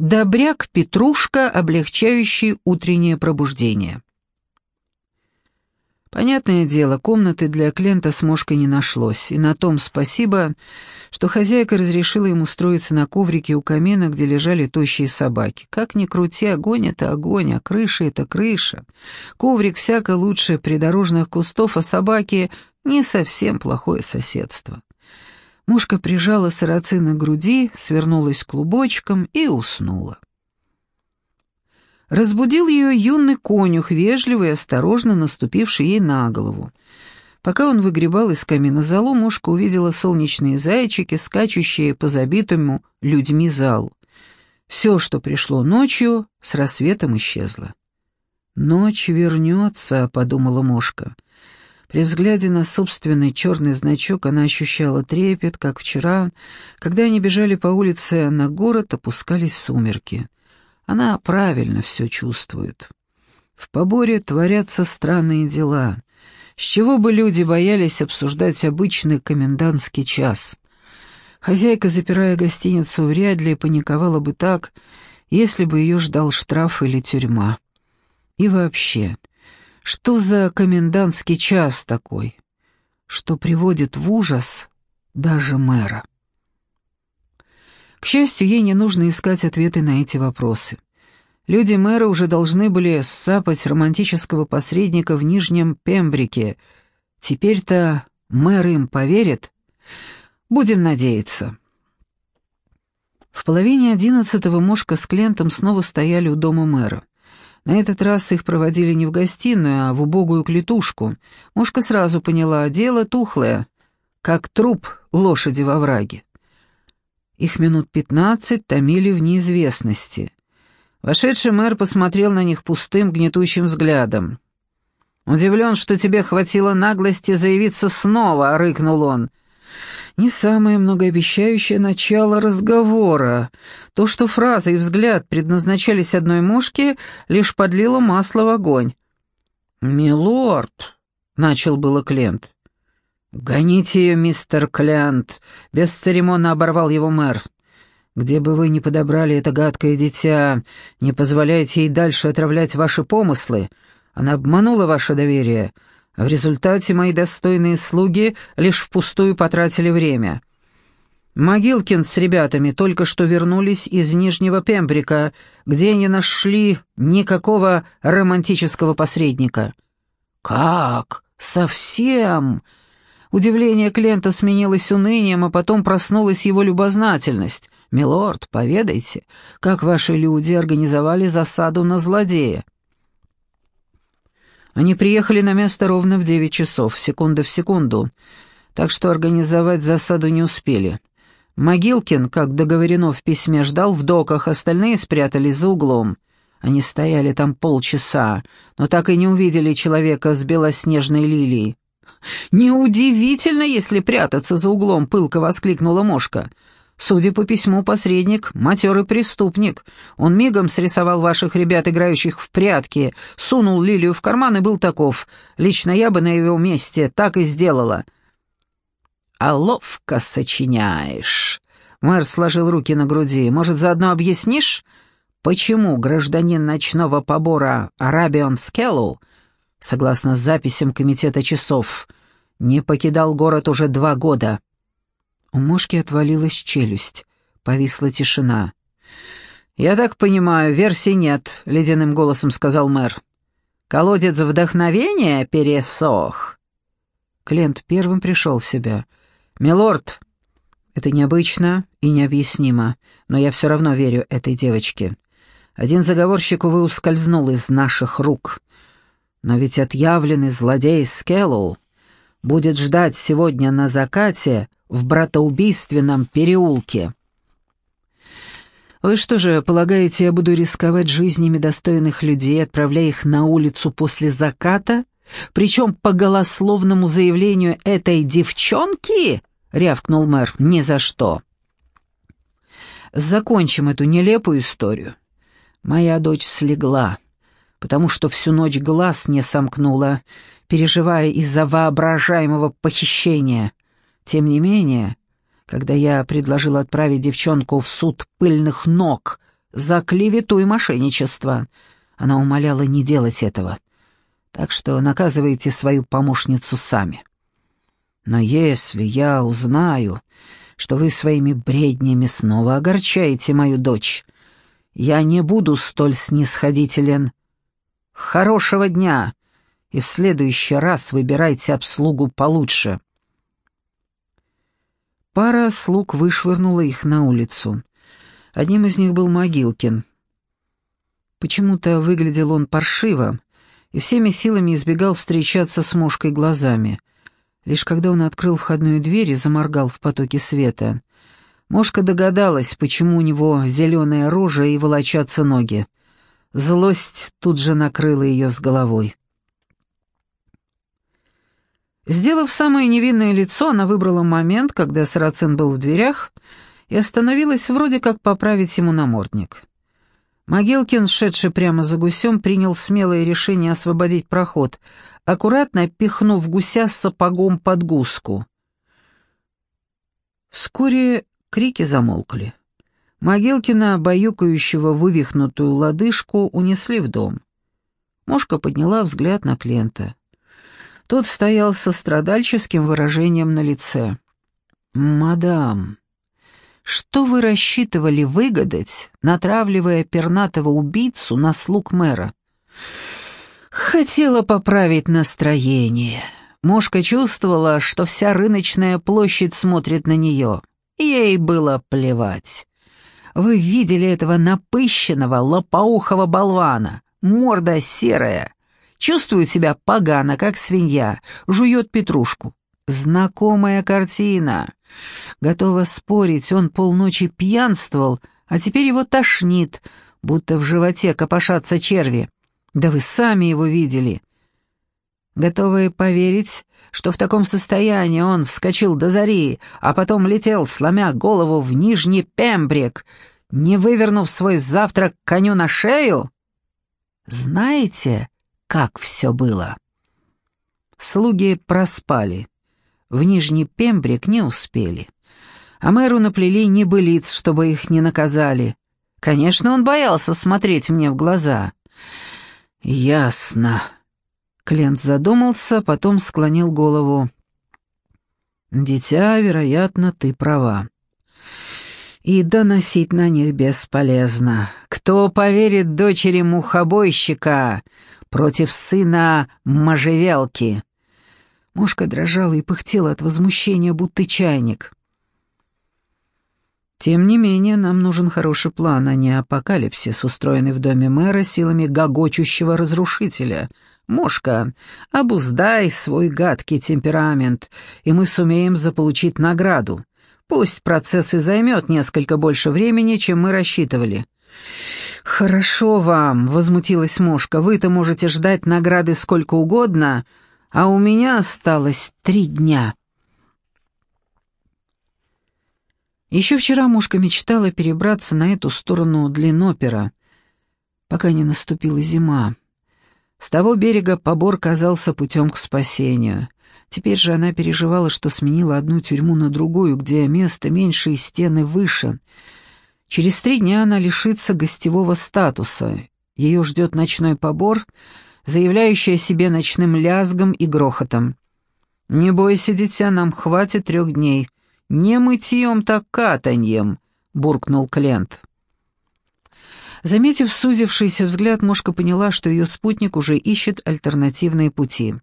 Добряк Петрушка, облегчающий утреннее пробуждение. Понятное дело, комнаты для Клента с мошкой не нашлось, и на том спасибо, что хозяйка разрешила ему устроиться на коврике у камина, где лежали тощие собаки. Как ни крути, огонь — это огонь, а крыша — это крыша. Коврик всяко лучше придорожных кустов, а собаки — не совсем плохое соседство. Мушка прижала сарацина к груди, свернулась клубочком и уснула. Разбудил ее юный конюх, вежливый и осторожно наступивший ей на голову. Пока он выгребал из камина залу, мушка увидела солнечные зайчики, скачущие по забитому людьми залу. Все, что пришло ночью, с рассветом исчезло. «Ночь вернется», — подумала мушка. При взгляде на собственный черный значок она ощущала трепет, как вчера, когда они бежали по улице на город, опускались сумерки. Она правильно все чувствует. В поборе творятся странные дела. С чего бы люди боялись обсуждать обычный комендантский час? Хозяйка, запирая гостиницу, вряд ли паниковала бы так, если бы ее ждал штраф или тюрьма. И вообще, что за комендантский час такой, что приводит в ужас даже мэра? К счастью, ей не нужно искать ответы на эти вопросы. Люди мэра уже должны были сапать романтического посредника в Нижнем Пембрике. Теперь-то мэр им поверит? Будем надеяться. В половине одиннадцатого Мошка с Клентом снова стояли у дома мэра. На этот раз их проводили не в гостиную, а в убогую клетушку. Мошка сразу поняла, дело тухлое, как труп лошади во враге. Их минут пятнадцать томили в неизвестности. Вошедший мэр посмотрел на них пустым, гнетущим взглядом. «Удивлен, что тебе хватило наглости заявиться снова», — рыкнул он. Не самое многообещающее начало разговора. То, что фраза и взгляд предназначались одной мушке, лишь подлило масло в огонь. «Милорд», — начал было Клент. «Гоните ее, мистер Клент», — бесцеремонно оборвал его мэр. «Где бы вы ни подобрали это гадкое дитя, не позволяйте ей дальше отравлять ваши помыслы. Она обманула ваше доверие, в результате мои достойные слуги лишь впустую потратили время». Могилкин с ребятами только что вернулись из Нижнего Пембрика, где не нашли никакого романтического посредника. «Как? Совсем?» Удивление Клента сменилось унынием, а потом проснулась его любознательность. «Милорд, поведайте, как ваши люди организовали засаду на злодея?» Они приехали на место ровно в девять часов, секунда в секунду, так что организовать засаду не успели. Могилкин, как договорено в письме, ждал в доках, остальные спрятались за углом. Они стояли там полчаса, но так и не увидели человека с белоснежной лилией. «Неудивительно, если прятаться за углом», — пылко воскликнула Мошка. «Судя по письму, посредник — матерый преступник. Он мигом срисовал ваших ребят, играющих в прятки, сунул лилию в карман и был таков. Лично я бы на его месте так и сделала». «А ловко сочиняешь». Мэр сложил руки на груди. «Может, заодно объяснишь, почему гражданин ночного побора Арабион Скеллоу согласно записям комитета часов, не покидал город уже два года. У мушки отвалилась челюсть, повисла тишина. «Я так понимаю, версий нет», — ледяным голосом сказал мэр. «Колодец вдохновения пересох». Клент первым пришел в себя. «Милорд, это необычно и необъяснимо, но я все равно верю этой девочке. Один заговорщик, увы, ускользнул из наших рук. Но ведь отъявленный злодей Скеллоу будет ждать сегодня на закате в братоубийственном переулке. Вы что же, полагаете, я буду рисковать жизнями достойных людей, отправляя их на улицу после заката? Причем по голословному заявлению этой девчонки? — рявкнул мэр. «Ни за что». «Закончим эту нелепую историю. Моя дочь слегла потому что всю ночь глаз не сомкнула, переживая из-за воображаемого похищения. Тем не менее, когда я предложил отправить девчонку в суд пыльных ног за клевету и мошенничество. Она умоляла не делать этого. Так что наказывайте свою помощницу сами. Но если я узнаю, что вы своими бреднями снова огорчаете мою дочь, я не буду столь снисходителен. Хорошего дня, и в следующий раз выбирайте обслугу получше». Пара слуг вышвырнула их на улицу. Одним из них был Могилкин. Почему-то выглядел он паршиво и всеми силами избегал встречаться с мушкой глазами. Лишь когда он открыл входную дверь и заморгал в потоке света, Мошка догадалась, почему у него зеленая рожа и волочатся ноги. Злость тут же накрыла ее с головой. Сделав самое невинное лицо, она выбрала момент, когда Сарацин был в дверях, и остановилась вроде как поправить ему намордник. Могилкин, шедший прямо за гусем, принял смелое решение освободить проход, аккуратно пихнув гуся с сапогом под гуску. Вскоре крики замолкли. Могилкина, баюкающего вывихнутую лодыжку, унесли в дом. Мошка подняла взгляд на Клента. Тот стоял со страдальческим выражением на лице. «Мадам, что вы рассчитывали выгадать, натравливая пернатого убийцу на слуг мэра?» «Хотела поправить настроение». Мошка чувствовала, что вся рыночная площадь смотрит на нее. Ей было плевать. Вы видели этого напыщенного, лопоухого болвана? Морда серая, Чувствует себя погано, как свинья, жует петрушку. Знакомая картина. Готова спорить, он полночи пьянствовал, а теперь его тошнит, будто в животе копошатся черви. Да вы сами его видели. Готовы поверить, что в таком состоянии он вскочил до зари, а потом летел, сломя голову в Нижний Пембрик, не вывернув свой завтрак коню на шею? Знаете, как все было. Слуги проспали. В Нижний Пембрик не успели. А мэру наплели небылиц, чтобы их не наказали. Конечно, он боялся смотреть мне в глаза. «Ясно». Клент задумался, потом склонил голову. «Дитя, вероятно, ты права. И доносить на них бесполезно. Кто поверит дочери мухобойщика, против сына можжевелки. Мушка дрожала и пыхтела от возмущения, будто чайник. Тем не менее, нам нужен хороший план, а не апокалипсис, устроенный в доме мэра силами гогочущего разрушителя. Мошка, обуздай свой гадкий темперамент, и мы сумеем заполучить награду. Пусть процесс и займет несколько больше времени, чем мы рассчитывали. «Хорошо вам», — возмутилась Мошка, — «вы-то можете ждать награды сколько угодно, а у меня осталось три дня». Еще вчера Мушка мечтала перебраться на эту сторону длиннопера, пока не наступила зима. С того берега побор казался путем к спасению. Теперь же она переживала, что сменила одну тюрьму на другую, где место меньше и стены выше — Через три дня она лишится гостевого статуса. Ее ждет ночной побор, заявляющий о себе ночным лязгом и грохотом. «Не бойся, дитя, нам хватит трех дней. Не мытьем, так катаньем», — буркнул Клент. Заметив сузившийся взгляд, Мошка поняла, что ее спутник уже ищет альтернативные пути.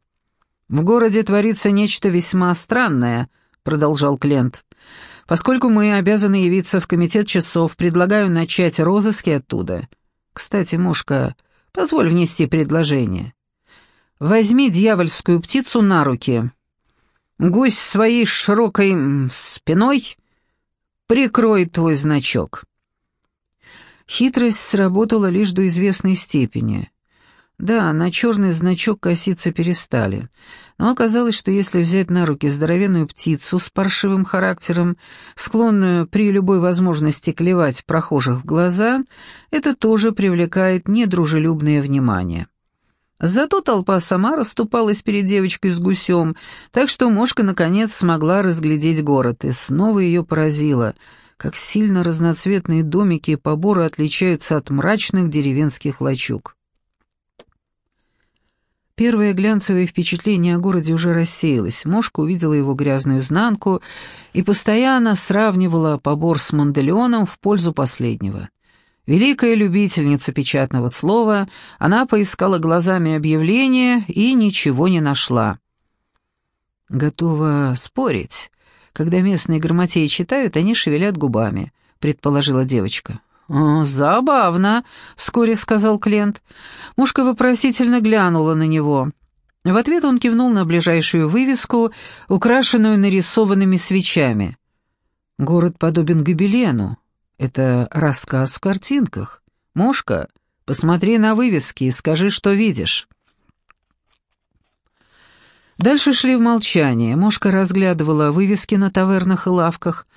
«В городе творится нечто весьма странное», — продолжал Клент. Поскольку мы обязаны явиться в комитет часов, предлагаю начать розыски оттуда. Кстати, Мушка, позволь внести предложение. Возьми дьявольскую птицу на руки. Гусь своей широкой спиной прикроет твой значок. Хитрость сработала лишь до известной степени. Да, на черный значок коситься перестали, но оказалось, что если взять на руки здоровенную птицу с паршивым характером, склонную при любой возможности клевать прохожих в глаза, это тоже привлекает недружелюбное внимание. Зато толпа сама расступалась перед девочкой с гусем, так что Мошка наконец смогла разглядеть город, и снова ее поразило, как сильно разноцветные домики и поборы отличаются от мрачных деревенских лачуг. Первое глянцевое впечатление о городе уже рассеялось. Мошка увидела его грязную изнанку и постоянно сравнивала побор с Манделеоном в пользу последнего. Великая любительница печатного слова, она поискала глазами объявление и ничего не нашла. «Готова спорить. Когда местные грамотеи читают, они шевелят губами», — предположила девочка. «О, забавно», — вскоре сказал Клент. Мушка вопросительно глянула на него. В ответ он кивнул на ближайшую вывеску, украшенную нарисованными свечами. «Город подобен гобелену. Это рассказ в картинках. Мушка, посмотри на вывески и скажи, что видишь». Дальше шли в молчании. Мошка разглядывала вывески на тавернах и лавках,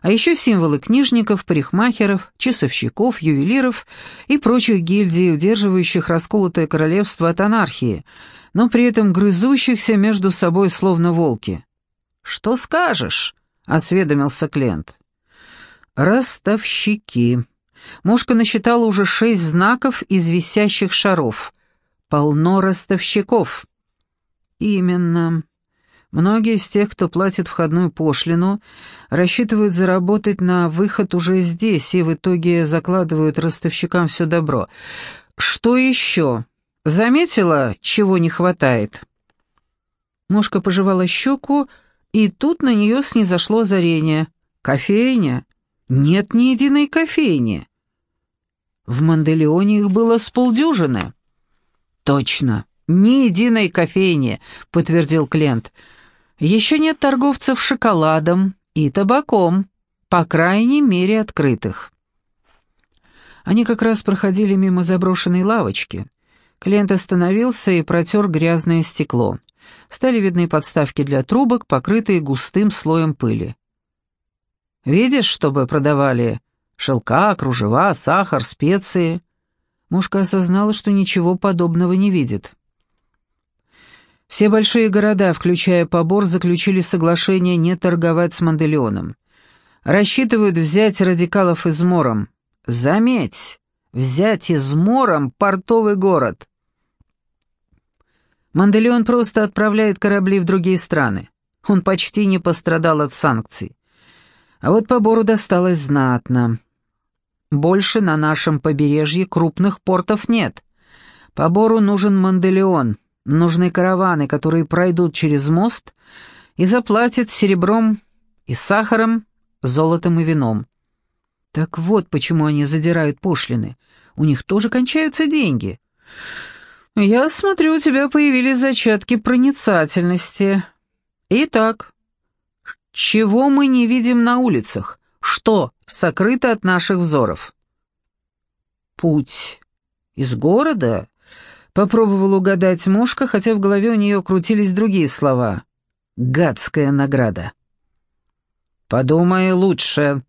а еще символы книжников, парикмахеров, часовщиков, ювелиров и прочих гильдий, удерживающих расколотое королевство от анархии, но при этом грызущихся между собой словно волки. «Что скажешь?» — осведомился Клент. «Ростовщики». Мошка насчитала уже шесть знаков из висящих шаров. «Полно ростовщиков». «Именно. Многие из тех, кто платит входную пошлину, рассчитывают заработать на выход уже здесь и в итоге закладывают ростовщикам все добро. Что еще? Заметила, чего не хватает?» Мушка пожевала щеку, и тут на нее снизошло озарение. «Кофейня? Нет ни единой кофейни». В Манделеоне их было с полдюжины. «Точно. «Ни единой кофейни», — подтвердил Клент. «Еще нет торговцев шоколадом и табаком, по крайней мере открытых». Они как раз проходили мимо заброшенной лавочки. Клент остановился и протер грязное стекло. Стали видны подставки для трубок, покрытые густым слоем пыли. «Видишь, чтобы продавали шелка, кружева, сахар, специи?» Мушка осознала, что ничего подобного не видит. Все большие города, включая Побор, заключили соглашение не торговать с Манделеоном. Рассчитывают взять радикалов измором. Заметь, взять измором портовый город. Манделеон просто отправляет корабли в другие страны. Он почти не пострадал от санкций. А вот Побору досталось знатно. Больше на нашем побережье крупных портов нет. Побору нужен Манделеон — Нужны караваны, которые пройдут через мост и заплатят серебром и сахаром, золотом и вином. Так вот почему они задирают пошлины. У них тоже кончаются деньги. Я смотрю, у тебя появились зачатки проницательности. Итак, чего мы не видим на улицах? Что сокрыто от наших взоров? Путь из города Попробовал угадать мушка, хотя в голове у нее крутились другие слова. «Гадская награда». «Подумай лучше».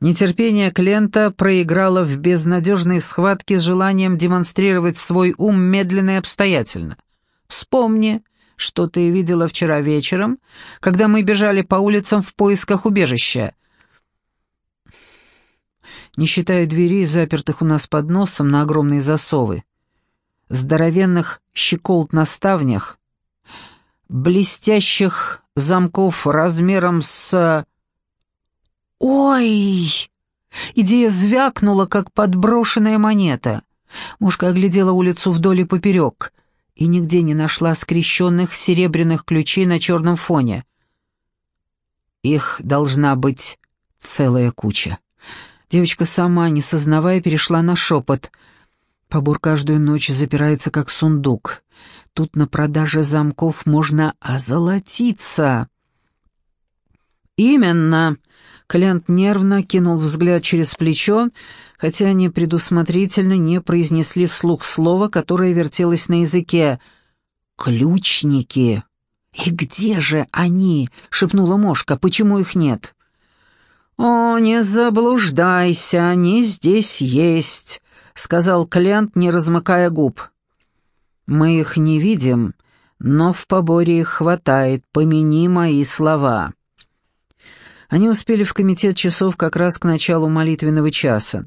Нетерпение Клента проиграло в безнадежной схватке с желанием демонстрировать свой ум медленно и обстоятельно. «Вспомни, что ты видела вчера вечером, когда мы бежали по улицам в поисках убежища». Не считая дверей, запертых у нас под носом на огромные засовы здоровенных щеколд на ставнях, блестящих замков размером с... «Ой!» Идея звякнула, как подброшенная монета. Мушка оглядела улицу вдоль и поперек и нигде не нашла скрещенных серебряных ключей на черном фоне. Их должна быть целая куча. Девочка сама, не сознавая, перешла на шепот — Побор каждую ночь запирается как сундук. Тут на продаже замков можно озолотиться. Именно. Клиент нервно кинул взгляд через плечо, хотя они предусмотрительно не произнесли вслух слова, которое вертелось на языке. «Ключники!» «И где же они?» — шепнула Мошка. «Почему их нет?» «О, не заблуждайся, они здесь есть», — сказал Клент, не размыкая губ. «Мы их не видим, но в поборе их хватает, помяни мои слова». Они успели в комитет часов как раз к началу молитвенного часа.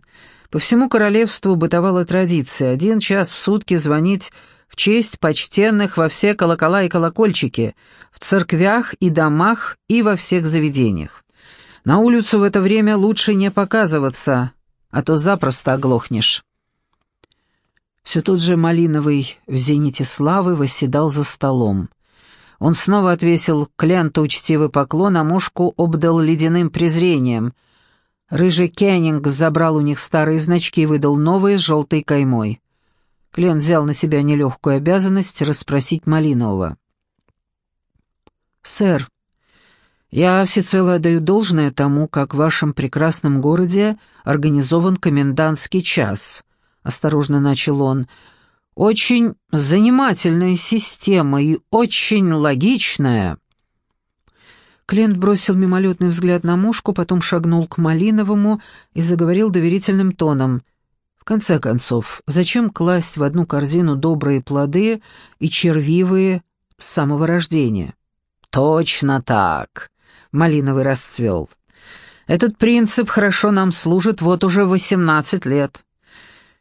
По всему королевству бытовала традиция один час в сутки звонить в честь почтенных во все колокола и колокольчики, в церквях и домах и во всех заведениях. На улицу в это время лучше не показываться, а то запросто оглохнешь. Все тот же Малиновый в зените славы восседал за столом. Он снова отвесил клиенту учтивый поклон, а мушку обдал ледяным презрением. Рыжий Кеннинг забрал у них старые значки и выдал новые с желтой каймой. Клиент взял на себя нелегкую обязанность расспросить Малинового. «Сэр, я всецело отдаю должное тому, как в вашем прекрасном городе организован комендантский час», — осторожно начал он, — очень занимательная система и очень логичная». Клиент бросил мимолетный взгляд на мушку, потом шагнул к Малиновому и заговорил доверительным тоном. «В конце концов, зачем класть в одну корзину добрые плоды и червивые с самого рождения?» «Точно так!» — Малиновый расцвел. «Этот принцип хорошо нам служит вот уже восемнадцать лет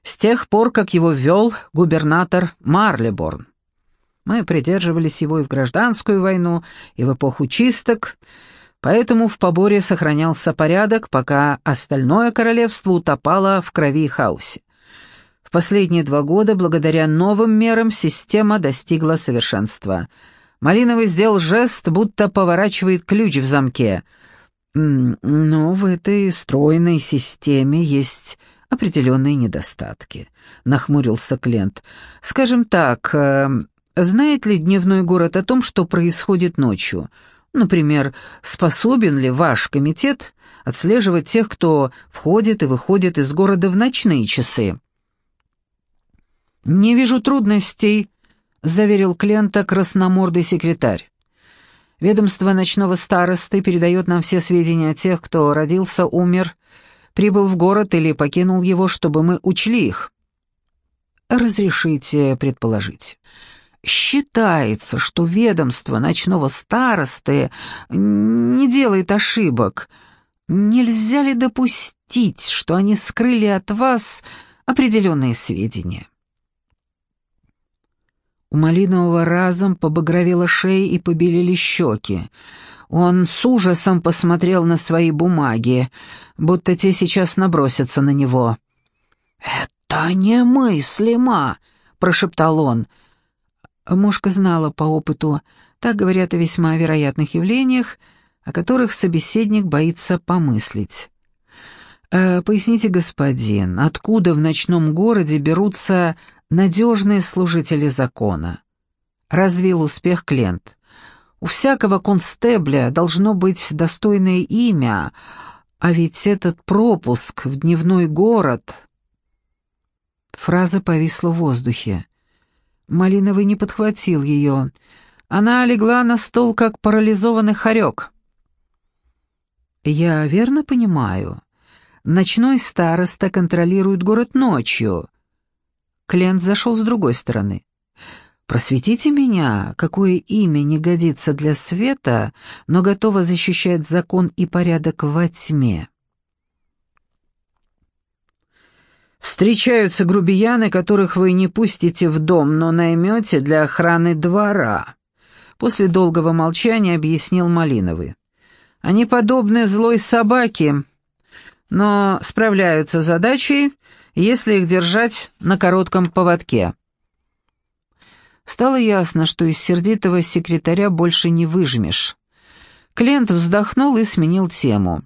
с тех пор, как его ввел губернатор Марлеборн. Мы придерживались его и в гражданскую войну, и в эпоху чисток, поэтому в поборе сохранялся порядок, пока остальное королевство утопало в крови и хаосе. В последние два года, благодаря новым мерам, система достигла совершенства. Малиновый сделал жест, будто поворачивает ключ в замке. Но в этой стройной системе есть определенные недостатки», — нахмурился Клент. «Скажем так, э, знает ли дневной город о том, что происходит ночью? Например, способен ли ваш комитет отслеживать тех, кто входит и выходит из города в ночные часы?» «Не вижу трудностей», — заверил Клента красномордый секретарь. «Ведомство ночного старосты передает нам все сведения о тех, кто родился, умер прибыл в город или покинул его, чтобы мы учли их? Разрешите предположить. Считается, что ведомство ночного старосты не делает ошибок. Нельзя ли допустить, что они скрыли от вас определенные сведения? У Малинового разом побагровела шея и побелели щеки. Он с ужасом посмотрел на свои бумаги, будто те сейчас набросятся на него. «Это немыслимо!» — прошептал он. Мушка знала по опыту, так говорят о весьма вероятных явлениях, о которых собеседник боится помыслить. «Э, «Поясните, господин, откуда в ночном городе берутся надежные служители закона?» Развил успех Клент. У всякого констебля должно быть достойное имя, а ведь этот пропуск в дневной город...» Фраза повисла в воздухе. Малиновый не подхватил ее. Она легла на стол, как парализованный хорек. «Я верно понимаю? Ночной староста контролирует город ночью». Клиент зашел с другой стороны. Просветите меня, какое имя не годится для света, но готово защищать закон и порядок во тьме. Встречаются грубияны, которых вы не пустите в дом, но наймете для охраны двора. После долгого молчания объяснил Малиновый. Они подобны злой собаке, но справляются с задачей, если их держать на коротком поводке. Стало ясно, что из сердитого секретаря больше не выжмешь. Клиент вздохнул и сменил тему.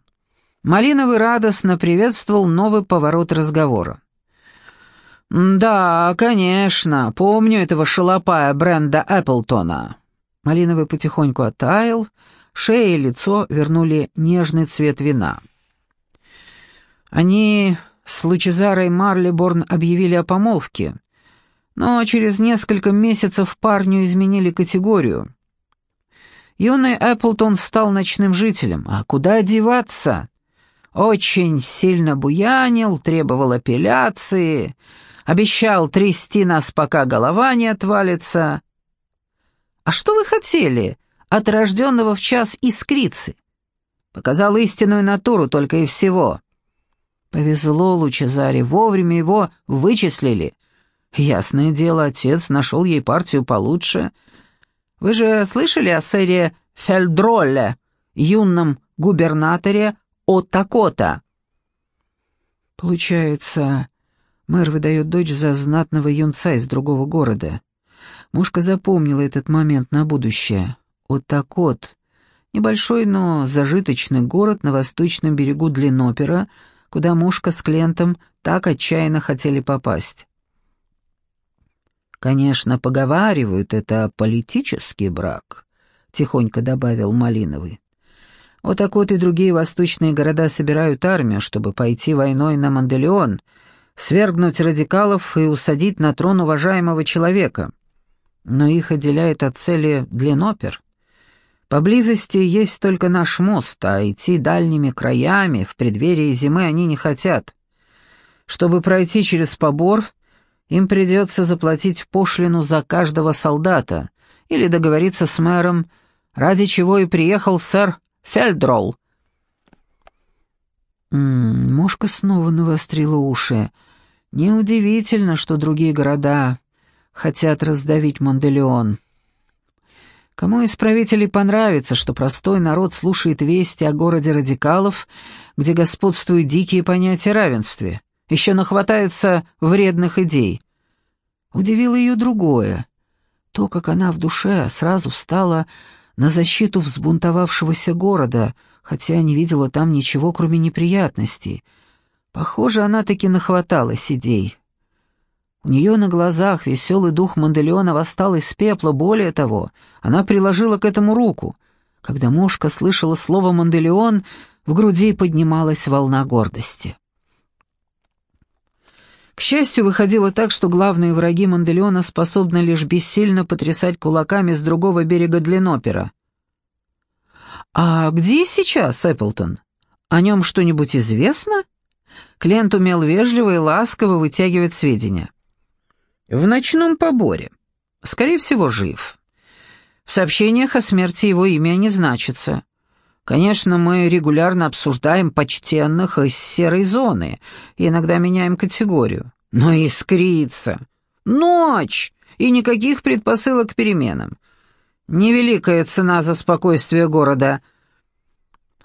Малиновый радостно приветствовал новый поворот разговора. «Да, конечно, помню этого шалопая бренда Эпплтона». Малиновый потихоньку оттаял, шея и лицо вернули нежный цвет вина. Они с Лучезарой Марлиборн объявили о помолвке — но через несколько месяцев парню изменили категорию. Юный Эпплтон стал ночным жителем, а куда деваться? Очень сильно буянил, требовал апелляции, обещал трясти нас, пока голова не отвалится. А что вы хотели от рожденного в час искрицы? Показал истинную натуру только и всего. Повезло Лучезаре, вовремя его вычислили. Ясное дело, отец нашел ей партию получше. Вы же слышали о сэре Фельдролле, юном губернаторе Оттакота? Получается, мэр выдает дочь за знатного юнца из другого города. Мушка запомнила этот момент на будущее. Оттакот — небольшой, но зажиточный город на восточном берегу Длиннопера, куда Мушка с Клентом так отчаянно хотели попасть. «Конечно, поговаривают, это политический брак», — тихонько добавил Малиновый. «Вот так вот и другие восточные города собирают армию, чтобы пойти войной на Манделеон, свергнуть радикалов и усадить на трон уважаемого человека. Но их отделяет от цели Длинопер. Поблизости есть только наш мост, а идти дальними краями в преддверии зимы они не хотят. Чтобы пройти через побор, им придется заплатить пошлину за каждого солдата или договориться с мэром, ради чего и приехал сэр Фельдролл. М мошка снова навострила уши. Неудивительно, что другие города хотят раздавить Манделеон. Кому из правителей понравится, что простой народ слушает вести о городе радикалов, где господствуют дикие понятия равенстве? Еще нахватается вредных идей. Удивило ее другое. То, как она в душе сразу встала на защиту взбунтовавшегося города, хотя не видела там ничего, кроме неприятностей. Похоже, она таки нахваталась идей. У нее на глазах веселый дух Манделеона восстал из пепла, более того, она приложила к этому руку. Когда мушка слышала слово «Манделеон», в груди поднималась волна гордости. К счастью, выходило так, что главные враги Манделеона способны лишь бессильно потрясать кулаками с другого берега Длинопера. «А где сейчас Эпплтон? О нем что-нибудь известно?» Клиент умел вежливо и ласково вытягивать сведения. «В ночном поборе. Скорее всего, жив. В сообщениях о смерти его имя не значится. Конечно, мы регулярно обсуждаем почтенных из серой зоны и иногда меняем категорию. Но искрится. Ночь! И никаких предпосылок к переменам. Невеликая цена за спокойствие города.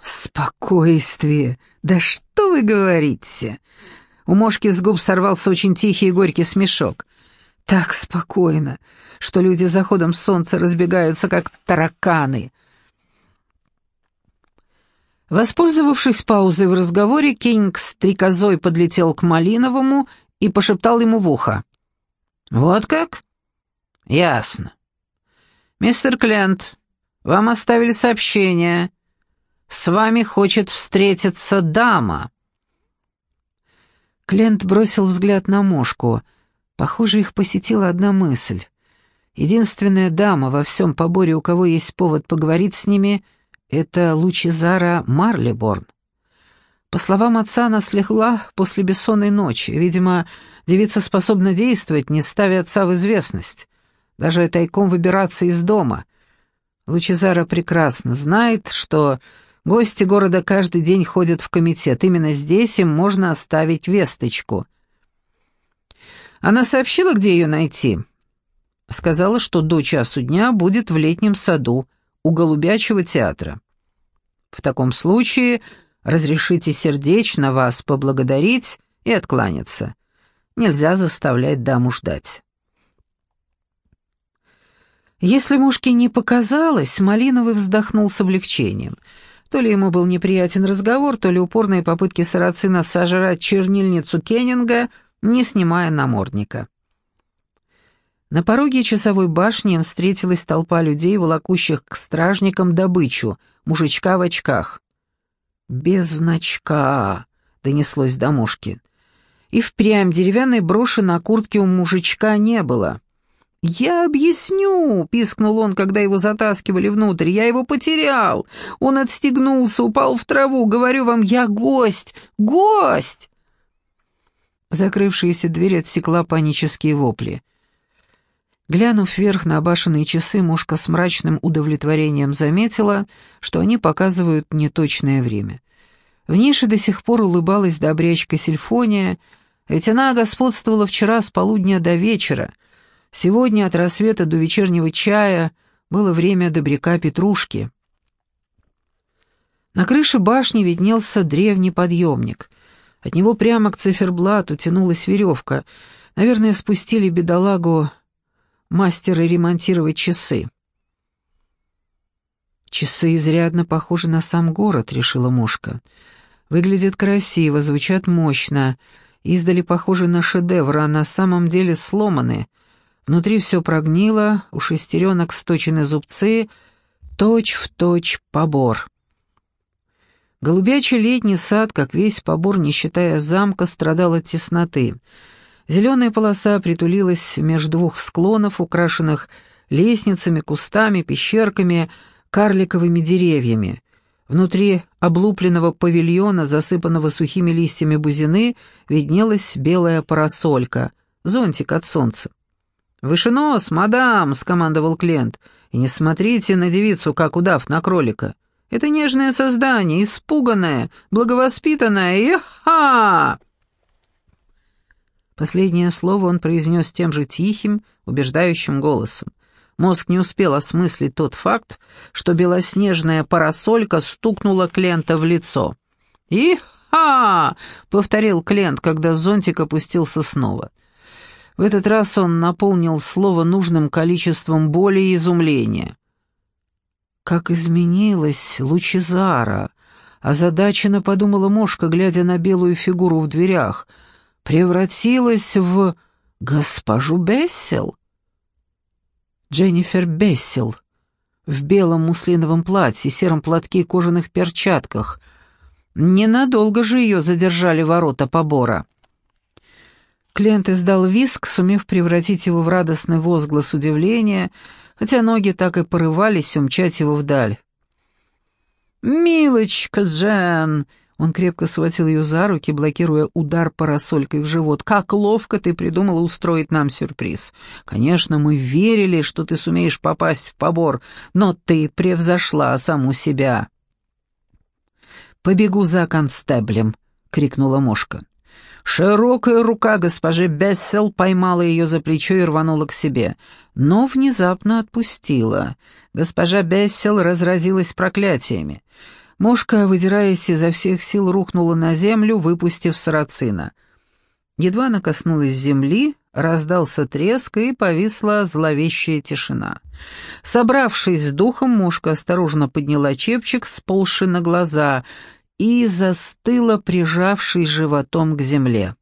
Спокойствие? Да что вы говорите? У Мошки с губ сорвался очень тихий и горький смешок. Так спокойно, что люди заходом солнца разбегаются, как тараканы — Воспользовавшись паузой в разговоре, Кинг стрекозой подлетел к Малиновому и пошептал ему в ухо. «Вот как? Ясно. Мистер Клент, вам оставили сообщение. С вами хочет встретиться дама». Клент бросил взгляд на мошку. Похоже, их посетила одна мысль. Единственная дама во всем поборе, у кого есть повод поговорить с ними — это Лучезара Марлиборн. По словам отца, она слегла после бессонной ночи. Видимо, девица способна действовать, не ставя отца в известность. Даже тайком выбираться из дома. Лучезара прекрасно знает, что гости города каждый день ходят в комитет. Именно здесь им можно оставить весточку. Она сообщила, где ее найти. Сказала, что до часу дня будет в летнем саду, у Голубячего театра. В таком случае разрешите сердечно вас поблагодарить и откланяться. Нельзя заставлять даму ждать. Если мушке не показалось, Малиновый вздохнул с облегчением. То ли ему был неприятен разговор, то ли упорные попытки сарацина сожрать чернильницу Кеннинга, не снимая намордника. На пороге часовой башни им встретилась толпа людей, волокущих к стражникам добычу, мужичка в очках. «Без значка», — донеслось до мушки. И впрямь деревянной броши на куртке у мужичка не было. «Я объясню», — пискнул он, когда его затаскивали внутрь. «Я его потерял. Он отстегнулся, упал в траву. Говорю вам, я гость! Гость!» Закрывшаяся дверь отсекла панические вопли. Глянув вверх на башенные часы, мушка с мрачным удовлетворением заметила, что они показывают неточное время. В нише до сих пор улыбалась добрячка Сильфония, ведь она господствовала вчера с полудня до вечера. Сегодня от рассвета до вечернего чая было время добряка Петрушки. На крыше башни виднелся древний подъемник. От него прямо к циферблату тянулась веревка. Наверное, спустили бедолагу мастера ремонтировать часы. «Часы изрядно похожи на сам город», — решила Мошка. «Выглядят красиво, звучат мощно, издали похожи на шедевр, а на самом деле сломаны. Внутри все прогнило, у шестеренок сточены зубцы, точь-в-точь побор». Голубячий летний сад, как весь побор, не считая замка, страдал от тесноты — Зеленая полоса притулилась между двух склонов, украшенных лестницами, кустами, пещерками, карликовыми деревьями. Внутри облупленного павильона, засыпанного сухими листьями бузины, виднелась белая парасолька, зонтик от солнца. «Выше нос, мадам!» — скомандовал Клент. «И не смотрите на девицу, как удав на кролика. Это нежное создание, испуганное, благовоспитанное, и ха!» Последнее слово он произнес тем же тихим, убеждающим голосом. Мозг не успел осмыслить тот факт, что белоснежная парасолька стукнула Клента в лицо. «И-ха!» — повторил Клент, когда зонтик опустился снова. В этот раз он наполнил слово нужным количеством боли и изумления. «Как изменилась Лучезара!» Озадаченно подумала Мошка, глядя на белую фигуру в дверях — превратилась в госпожу Бессел. Дженнифер Бессел в белом муслиновом платье, сером платке и кожаных перчатках. Ненадолго же ее задержали ворота побора. Клиент издал виск, сумев превратить его в радостный возглас удивления, хотя ноги так и порывались умчать его вдаль. «Милочка Джен!» Он крепко схватил ее за руки, блокируя удар парасолькой в живот. «Как ловко ты придумала устроить нам сюрприз! Конечно, мы верили, что ты сумеешь попасть в побор, но ты превзошла саму себя!» «Побегу за констеблем!» — крикнула Мошка. Широкая рука госпожи Бессел поймала ее за плечо и рванула к себе, но внезапно отпустила. Госпожа Бессел разразилась проклятиями. Мошка, выдираясь изо всех сил, рухнула на землю, выпустив сарацина. Едва она коснулась земли, раздался треск, и повисла зловещая тишина. Собравшись с духом, мушка осторожно подняла чепчик, сползший на глаза, и застыла, прижавшись животом к земле.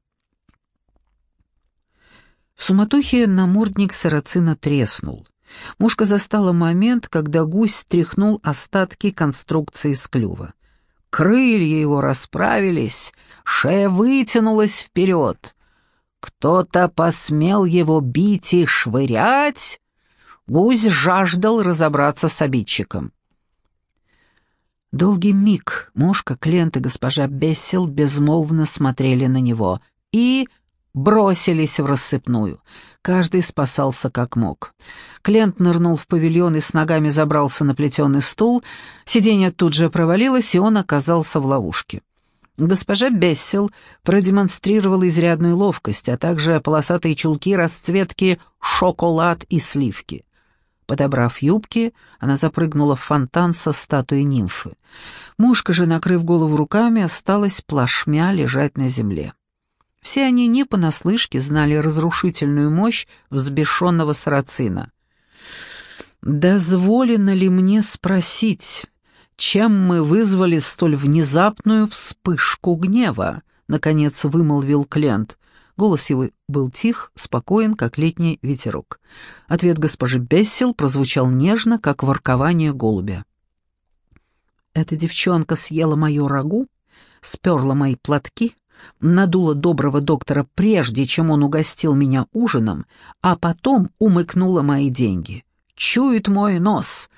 В суматохе намордник сарацина треснул. Мушка застала момент, когда гусь стряхнул остатки конструкции с клюва. Крылья его расправились, шея вытянулась вперед. Кто-то посмел его бить и швырять? Гусь жаждал разобраться с обидчиком. Долгий миг мушка, Клент и госпожа Бессел безмолвно смотрели на него и бросились в рассыпную. Каждый спасался как мог. Клент нырнул в павильон и с ногами забрался на плетеный стул. Сиденье тут же провалилось, и он оказался в ловушке. Госпожа Бессел продемонстрировала изрядную ловкость, а также полосатые чулки расцветки «шоколад» и «сливки». Подобрав юбки, она запрыгнула в фонтан со статуей нимфы. Мушка же, накрыв голову руками, осталась плашмя лежать на земле. Все они не понаслышке знали разрушительную мощь взбешенного сарацина. «Дозволено ли мне спросить, чем мы вызвали столь внезапную вспышку гнева?» — наконец вымолвил Клент. Голос его был тих, спокоен, как летний ветерок. Ответ госпожи Бессел прозвучал нежно, как воркование голубя. «Эта девчонка съела мою рагу, сперла мои платки, надула доброго доктора прежде, чем он угостил меня ужином, а потом умыкнула мои деньги. Чует мой нос.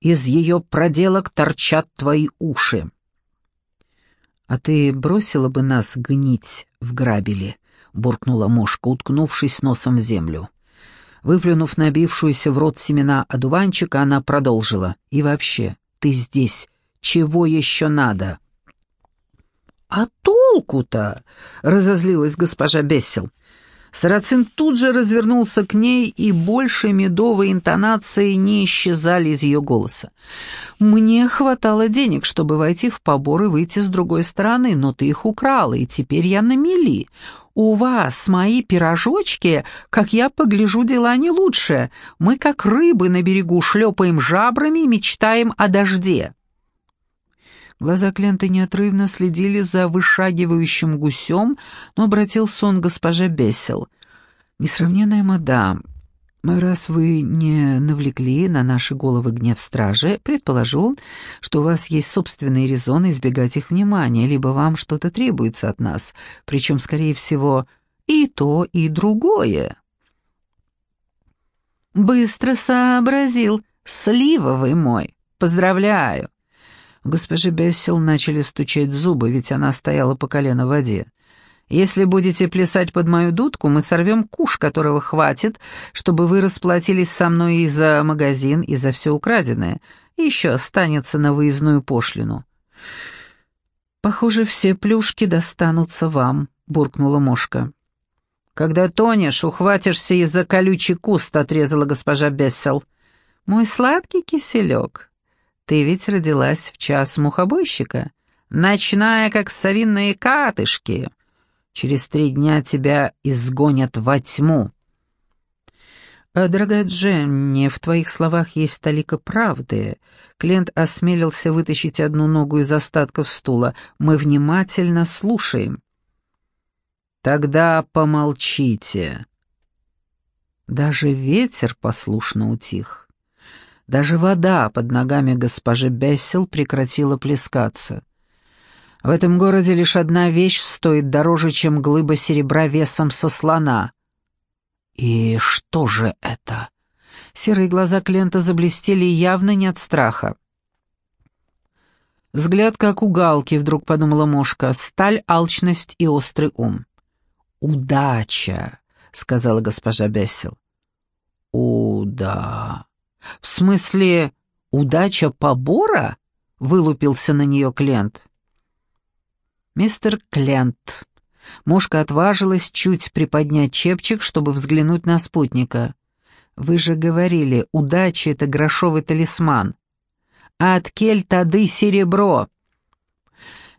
Из ее проделок торчат твои уши. «А ты бросила бы нас гнить в грабеле?» — буркнула мошка, уткнувшись носом в землю. Выплюнув набившуюся в рот семена одуванчика, она продолжила. «И вообще, ты здесь. Чего еще надо?» «А толку-то?» — разозлилась госпожа Бессел. Сарацин тут же развернулся к ней, и больше медовой интонации не исчезали из ее голоса. «Мне хватало денег, чтобы войти в побор и выйти с другой стороны, но ты их украла, и теперь я на мели. У вас мои пирожочки, как я погляжу, дела не лучше. Мы, как рыбы на берегу, шлепаем жабрами и мечтаем о дожде». Глаза Клента неотрывно следили за вышагивающим гусем, но обратился он госпоже Бессел. «Несравненная мадам, раз вы не навлекли на наши головы гнев стражи, предположу, что у вас есть собственные резоны избегать их внимания, либо вам что-то требуется от нас, причем, скорее всего, и то, и другое». «Быстро сообразил, сливовый мой, поздравляю!» У госпожи Бессел начали стучать зубы, ведь она стояла по колено в воде. «Если будете плясать под мою дудку, мы сорвем куш, которого хватит, чтобы вы расплатились со мной и за магазин, и за все украденное, и еще останется на выездную пошлину». «Похоже, все плюшки достанутся вам», — буркнула Мошка. «Когда тонешь, ухватишься и за колючий куст», — отрезала госпожа Бессел. «Мой сладкий киселек, ты ведь родилась в час мухобойщика, ночная, как совиные катышки. Через три дня тебя изгонят во тьму. А, «Дорогая Дженни, в твоих словах есть толика правды». Клиент осмелился вытащить одну ногу из остатков стула. «Мы внимательно слушаем». «Тогда помолчите». Даже ветер послушно утих. Даже вода под ногами госпожи Бессел прекратила плескаться. В этом городе лишь одна вещь стоит дороже, чем глыба серебра весом со слона. И что же это? Серые глаза Клента заблестели явно не от страха. Взгляд, как у галки, вдруг подумала Мошка, сталь, алчность и острый ум. «Удача», — сказала госпожа Бессел. «Уда...» «В смысле, удача побора?» — вылупился на нее Клент. «Мистер Клент». Мушка отважилась чуть приподнять чепчик, чтобы взглянуть на спутника. «Вы же говорили, удача — это грошовый талисман. А от кель тады серебро».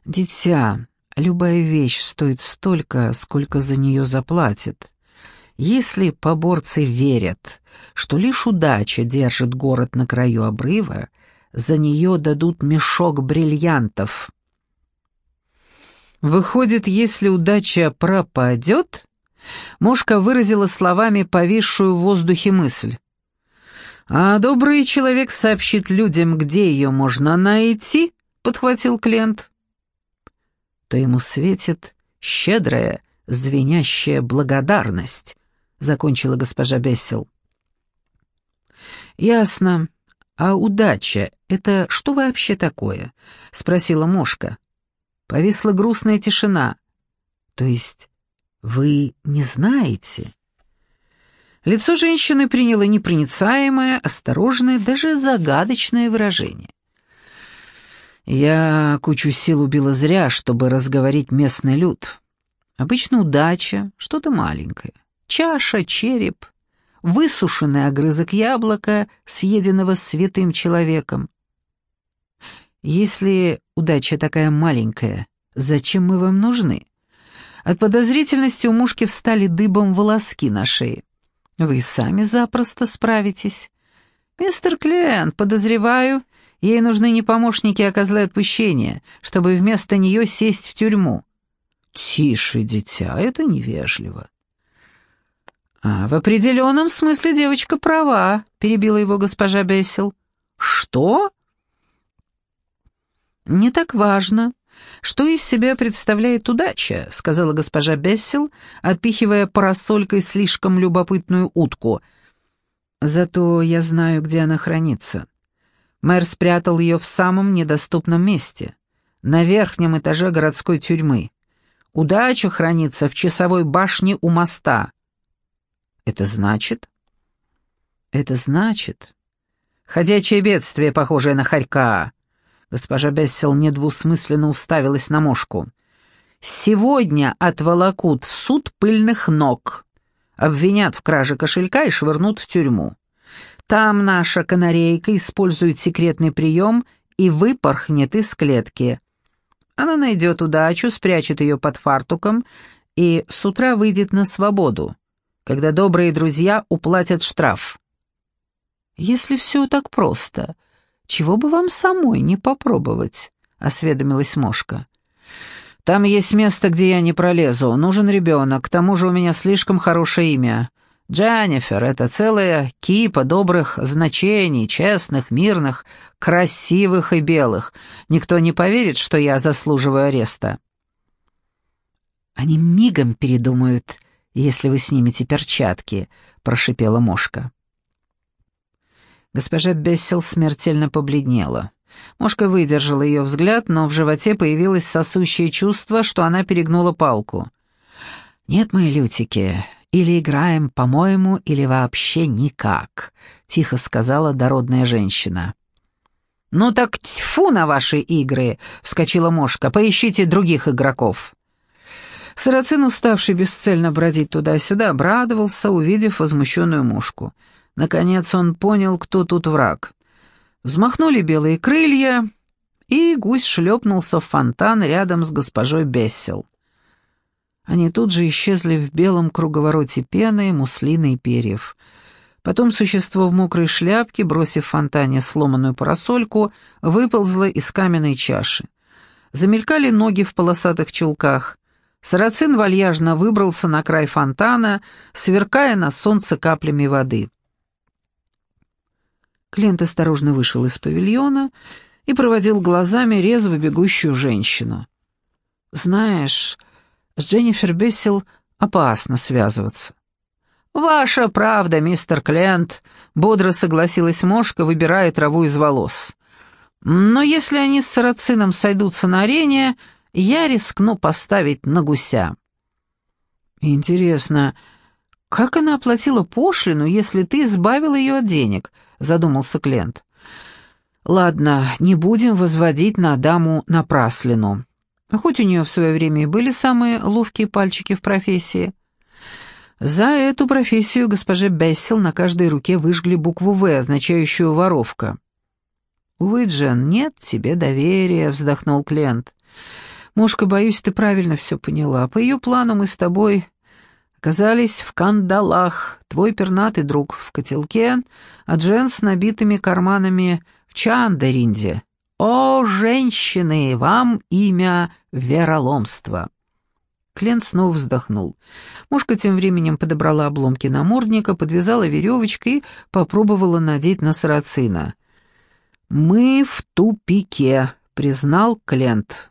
«Дитя, любая вещь стоит столько, сколько за нее заплатят. Если поборцы верят, что лишь удача держит город на краю обрыва, за нее дадут мешок бриллиантов. Выходит, если удача пропадет, Мошка выразила словами повисшую в воздухе мысль. «А добрый человек сообщит людям, где ее можно найти», — подхватил Клент. «То ему светит щедрая, звенящая благодарность», закончила госпожа Бессел. «Ясно. А удача — это что вообще такое?» — спросила Мошка. Повисла грустная тишина. «То есть вы не знаете?» Лицо женщины приняло непроницаемое, осторожное, даже загадочное выражение. «Я кучу сил убила зря, чтобы разговорить местный люд. Обычно удача — что-то маленькое чаша, череп, высушенный огрызок яблока, съеденного святым человеком. Если удача такая маленькая, зачем мы вам нужны? От подозрительности у мушки встали дыбом волоски на шее. Вы сами запросто справитесь. Мистер Клен, подозреваю, ей нужны не помощники, а козлы отпущения, чтобы вместо нее сесть в тюрьму. Тише, дитя, это невежливо. «А в определенном смысле девочка права», — перебила его госпожа Бессел. «Что?» «Не так важно, что из себя представляет удача», — сказала госпожа Бессел, отпихивая парасолькой слишком любопытную утку. «Зато я знаю, где она хранится. Мэр спрятал ее в самом недоступном месте, на верхнем этаже городской тюрьмы. Удача хранится в часовой башне у моста». Это значит, Это значит... Ходячее бедствие, похожее на хорька. Госпожа Бессел недвусмысленно уставилась на мошку. Сегодня отволокут в суд пыльных ног, обвинят в краже кошелька и швырнут в тюрьму. Там наша канарейка использует секретный прием и выпорхнет из клетки. Она найдет удачу, спрячет ее под фартуком и с утра выйдет на свободу, когда добрые друзья уплатят штраф. «Если все так просто, чего бы вам самой не попробовать?» — осведомилась Мошка. «Там есть место, где я не пролезу. Нужен ребенок, к тому же у меня слишком хорошее имя. Дженнифер — это целая кипа добрых значений, честных, мирных, красивых и белых. Никто не поверит, что я заслуживаю ареста». «Они мигом передумают, если вы снимете перчатки», — прошипела Мошка. Госпожа Бессел смертельно побледнела. Мошка выдержала ее взгляд, но в животе появилось сосущее чувство, что она перегнула палку. «Нет, мои лютики, или играем, по-моему, или вообще никак», — тихо сказала дородная женщина. «Ну так тьфу на ваши игры!» — вскочила Мошка. «Поищите других игроков». Сарацин, уставший бесцельно бродить туда-сюда, обрадовался, увидев возмущенную Мошку. Наконец он понял, кто тут враг. Взмахнули белые крылья, и гусь шлепнулся в фонтан рядом с госпожой Бессел. Они тут же исчезли в белом круговороте пены, муслины и перьев. Потом существо в мокрой шляпке, бросив в фонтане сломанную парасольку, выползло из каменной чаши. Замелькали ноги в полосатых чулках. Сарацин вальяжно выбрался на край фонтана, сверкая на солнце каплями воды. Клиент осторожно вышел из павильона и проводил глазами резво бегущую женщину. «Знаешь, с Дженнифер Бессел опасно связываться». «Ваша правда, мистер Клент», — бодро согласилась Мошка, выбирая траву из волос. «Но если они с Сарацином сойдутся на арене, я рискну поставить на гуся». «Интересно, как она оплатила пошлину, если ты избавил ее от денег?» задумался Клент. Ладно, не будем возводить на даму напраслину. Хоть у нее в свое время и были самые ловкие пальчики в профессии. За эту профессию госпоже Бессел на каждой руке выжгли букву «В», означающую «воровка». «Увы, Джен, нет тебе доверия», — вздохнул Клент. «Мушка, боюсь, ты правильно все поняла. По ее плану мы с тобой оказались в кандалах, твой пернатый друг в котелке, а Джен с набитыми карманами в Чандеринде. О, женщины, вам имя вероломства!» Клент снова вздохнул. Мушка тем временем подобрала обломки намордника, подвязала веревочкой и попробовала надеть на сарацина. «Мы в тупике», — признал Клент.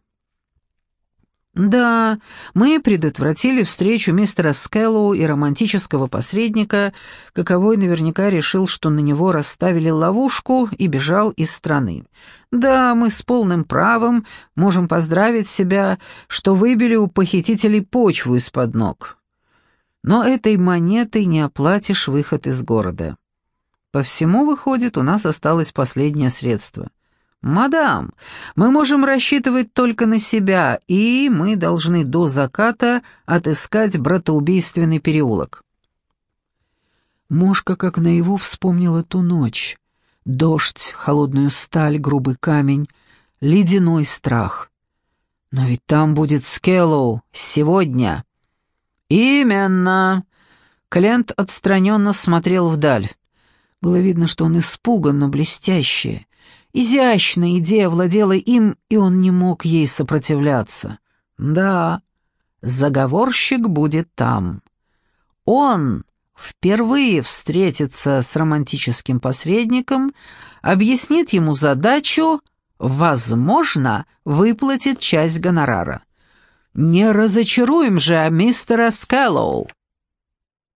Да, мы предотвратили встречу мистера Скэллоу и романтического посредника, каковой наверняка решил, что на него расставили ловушку и бежал из страны. Да, мы с полным правом можем поздравить себя, что выбили у похитителей почву из-под ног. Но этой монетой не оплатишь выход из города. По всему, выходит, у нас осталось последнее средство — «Мадам, мы можем рассчитывать только на себя, и мы должны до заката отыскать братоубийственный переулок». Мошка как наяву вспомнила ту ночь. Дождь, холодную сталь, грубый камень, ледяной страх. Но ведь там будет Скеллоу сегодня. «Именно!» Клент отстраненно смотрел вдаль. Было видно, что он испуган, но блестяще. Изящная идея владела им, и он не мог ей сопротивляться. Да, заговорщик будет там. Он впервые встретится с романтическим посредником, объяснит ему задачу, возможно, выплатит часть гонорара. Не разочаруем же мистера Скэллоу.